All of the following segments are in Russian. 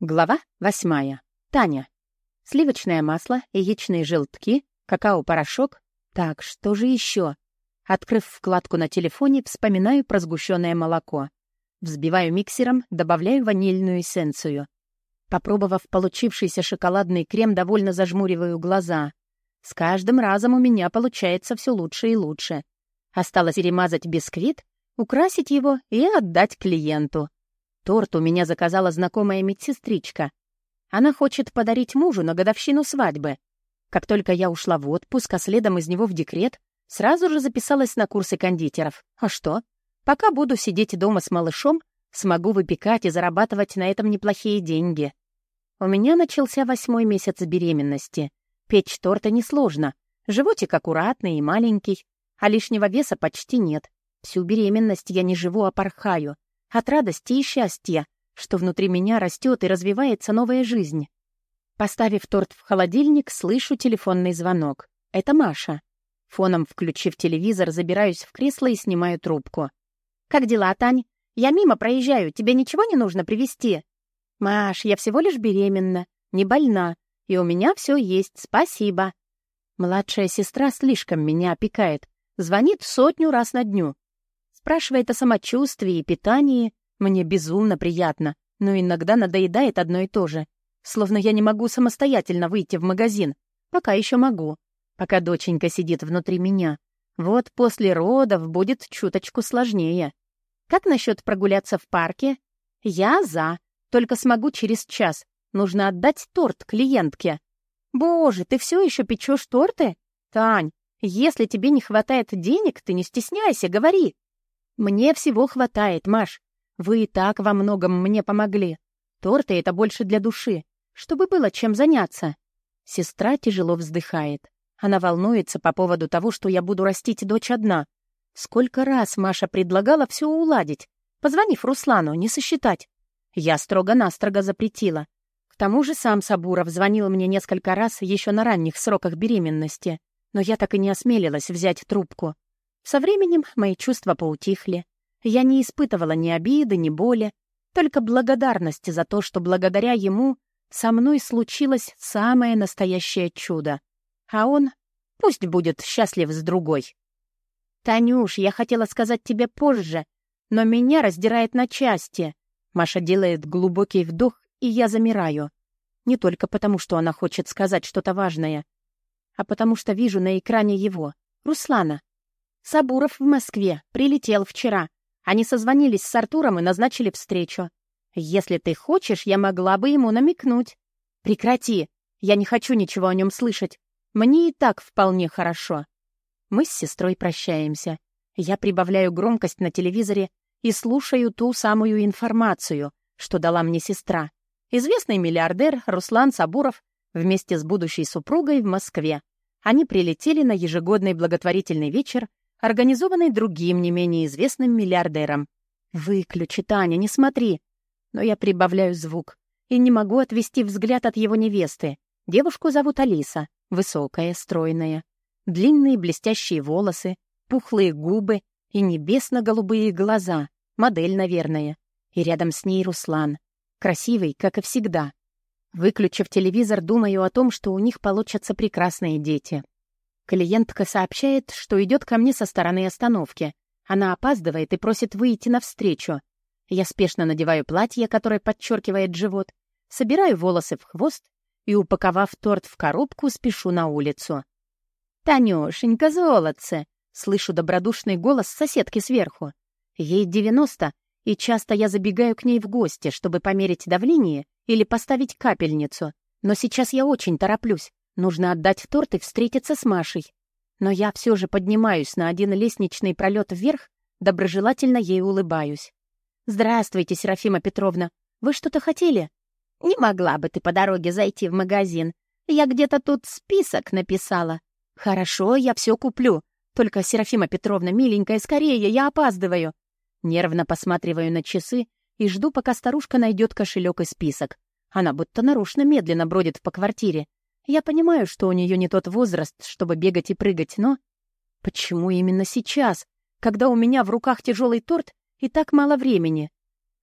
Глава восьмая. Таня. Сливочное масло, яичные желтки, какао-порошок. Так, что же еще? Открыв вкладку на телефоне, вспоминаю про сгущенное молоко. Взбиваю миксером, добавляю ванильную эссенцию. Попробовав получившийся шоколадный крем, довольно зажмуриваю глаза. С каждым разом у меня получается все лучше и лучше. Осталось перемазать бисквит, украсить его и отдать клиенту. Торт у меня заказала знакомая медсестричка. Она хочет подарить мужу на годовщину свадьбы. Как только я ушла в отпуск, а следом из него в декрет, сразу же записалась на курсы кондитеров. А что? Пока буду сидеть дома с малышом, смогу выпекать и зарабатывать на этом неплохие деньги. У меня начался восьмой месяц беременности. Печь торта несложно. Животик аккуратный и маленький, а лишнего веса почти нет. Всю беременность я не живу, а порхаю — от радости и счастья, что внутри меня растет и развивается новая жизнь. Поставив торт в холодильник, слышу телефонный звонок. Это Маша. Фоном включив телевизор, забираюсь в кресло и снимаю трубку. «Как дела, Тань? Я мимо проезжаю, тебе ничего не нужно привезти?» «Маш, я всего лишь беременна, не больна, и у меня все есть, спасибо». Младшая сестра слишком меня опекает, звонит сотню раз на дню. Спрашивает о самочувствии и питании. Мне безумно приятно, но иногда надоедает одно и то же. Словно я не могу самостоятельно выйти в магазин. Пока еще могу. Пока доченька сидит внутри меня. Вот после родов будет чуточку сложнее. Как насчет прогуляться в парке? Я за. Только смогу через час. Нужно отдать торт клиентке. Боже, ты все еще печешь торты? Тань, если тебе не хватает денег, ты не стесняйся, говори. «Мне всего хватает, Маш. Вы и так во многом мне помогли. Торты — это больше для души, чтобы было чем заняться». Сестра тяжело вздыхает. Она волнуется по поводу того, что я буду растить дочь одна. Сколько раз Маша предлагала все уладить, позвонив Руслану, не сосчитать. Я строго-настрого запретила. К тому же сам Сабуров звонил мне несколько раз еще на ранних сроках беременности, но я так и не осмелилась взять трубку. Со временем мои чувства поутихли. Я не испытывала ни обиды, ни боли, только благодарности за то, что благодаря ему со мной случилось самое настоящее чудо. А он пусть будет счастлив с другой. «Танюш, я хотела сказать тебе позже, но меня раздирает на части». Маша делает глубокий вдох, и я замираю. Не только потому, что она хочет сказать что-то важное, а потому что вижу на экране его, Руслана. Сабуров в Москве, прилетел вчера. Они созвонились с Артуром и назначили встречу. Если ты хочешь, я могла бы ему намекнуть. Прекрати, я не хочу ничего о нем слышать. Мне и так вполне хорошо. Мы с сестрой прощаемся. Я прибавляю громкость на телевизоре и слушаю ту самую информацию, что дала мне сестра. Известный миллиардер Руслан Сабуров вместе с будущей супругой в Москве. Они прилетели на ежегодный благотворительный вечер организованный другим не менее известным миллиардером. «Выключи, Таня, не смотри!» Но я прибавляю звук и не могу отвести взгляд от его невесты. Девушку зовут Алиса, высокая, стройная. Длинные блестящие волосы, пухлые губы и небесно-голубые глаза. Модель, наверное. И рядом с ней Руслан. Красивый, как и всегда. Выключив телевизор, думаю о том, что у них получатся прекрасные дети. Клиентка сообщает, что идет ко мне со стороны остановки. Она опаздывает и просит выйти навстречу. Я спешно надеваю платье, которое подчеркивает живот, собираю волосы в хвост и, упаковав торт в коробку, спешу на улицу. «Танюшенька, золотце!» — слышу добродушный голос соседки сверху. Ей 90, и часто я забегаю к ней в гости, чтобы померить давление или поставить капельницу. Но сейчас я очень тороплюсь. Нужно отдать торт и встретиться с Машей. Но я все же поднимаюсь на один лестничный пролет вверх, доброжелательно ей улыбаюсь. «Здравствуйте, Серафима Петровна. Вы что-то хотели?» «Не могла бы ты по дороге зайти в магазин. Я где-то тут список написала». «Хорошо, я все куплю. Только, Серафима Петровна, миленькая, скорее, я опаздываю». Нервно посматриваю на часы и жду, пока старушка найдет кошелек и список. Она будто нарочно медленно бродит по квартире. Я понимаю, что у нее не тот возраст, чтобы бегать и прыгать, но... Почему именно сейчас, когда у меня в руках тяжелый торт и так мало времени?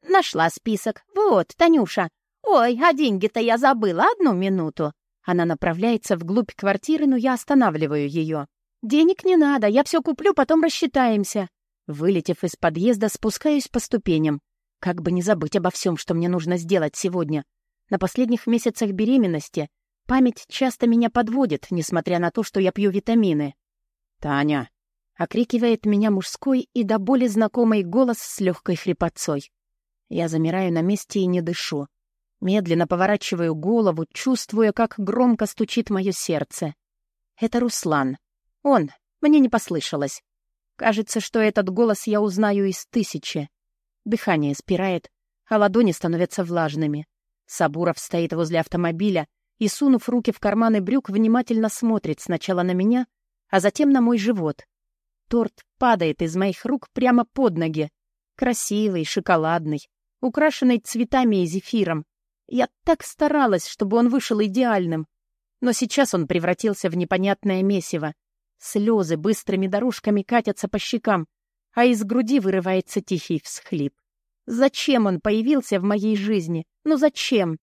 Нашла список. Вот, Танюша. «Ой, а деньги-то я забыла одну минуту». Она направляется вглубь квартиры, но я останавливаю ее. «Денег не надо, я все куплю, потом рассчитаемся». Вылетев из подъезда, спускаюсь по ступеням. Как бы не забыть обо всем, что мне нужно сделать сегодня. На последних месяцах беременности память часто меня подводит, несмотря на то, что я пью витамины. «Таня!» — окрикивает меня мужской и до боли знакомый голос с легкой хрипотцой. Я замираю на месте и не дышу. Медленно поворачиваю голову, чувствуя, как громко стучит мое сердце. Это Руслан. Он. Мне не послышалось. Кажется, что этот голос я узнаю из тысячи. Дыхание спирает, а ладони становятся влажными. Сабуров стоит возле автомобиля и, сунув руки в карманы брюк, внимательно смотрит сначала на меня, а затем на мой живот. Торт падает из моих рук прямо под ноги. Красивый, шоколадный, украшенный цветами и зефиром. Я так старалась, чтобы он вышел идеальным. Но сейчас он превратился в непонятное месиво. Слезы быстрыми дорожками катятся по щекам, а из груди вырывается тихий всхлип. Зачем он появился в моей жизни? Ну зачем?